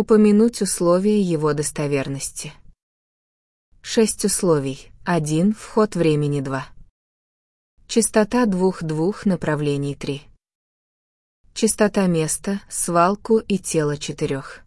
Упомянуть условия его достоверности. Шесть условий. Один. Вход времени два. Частота двух-двух направлений три. Частота места, свалку и тело четырех.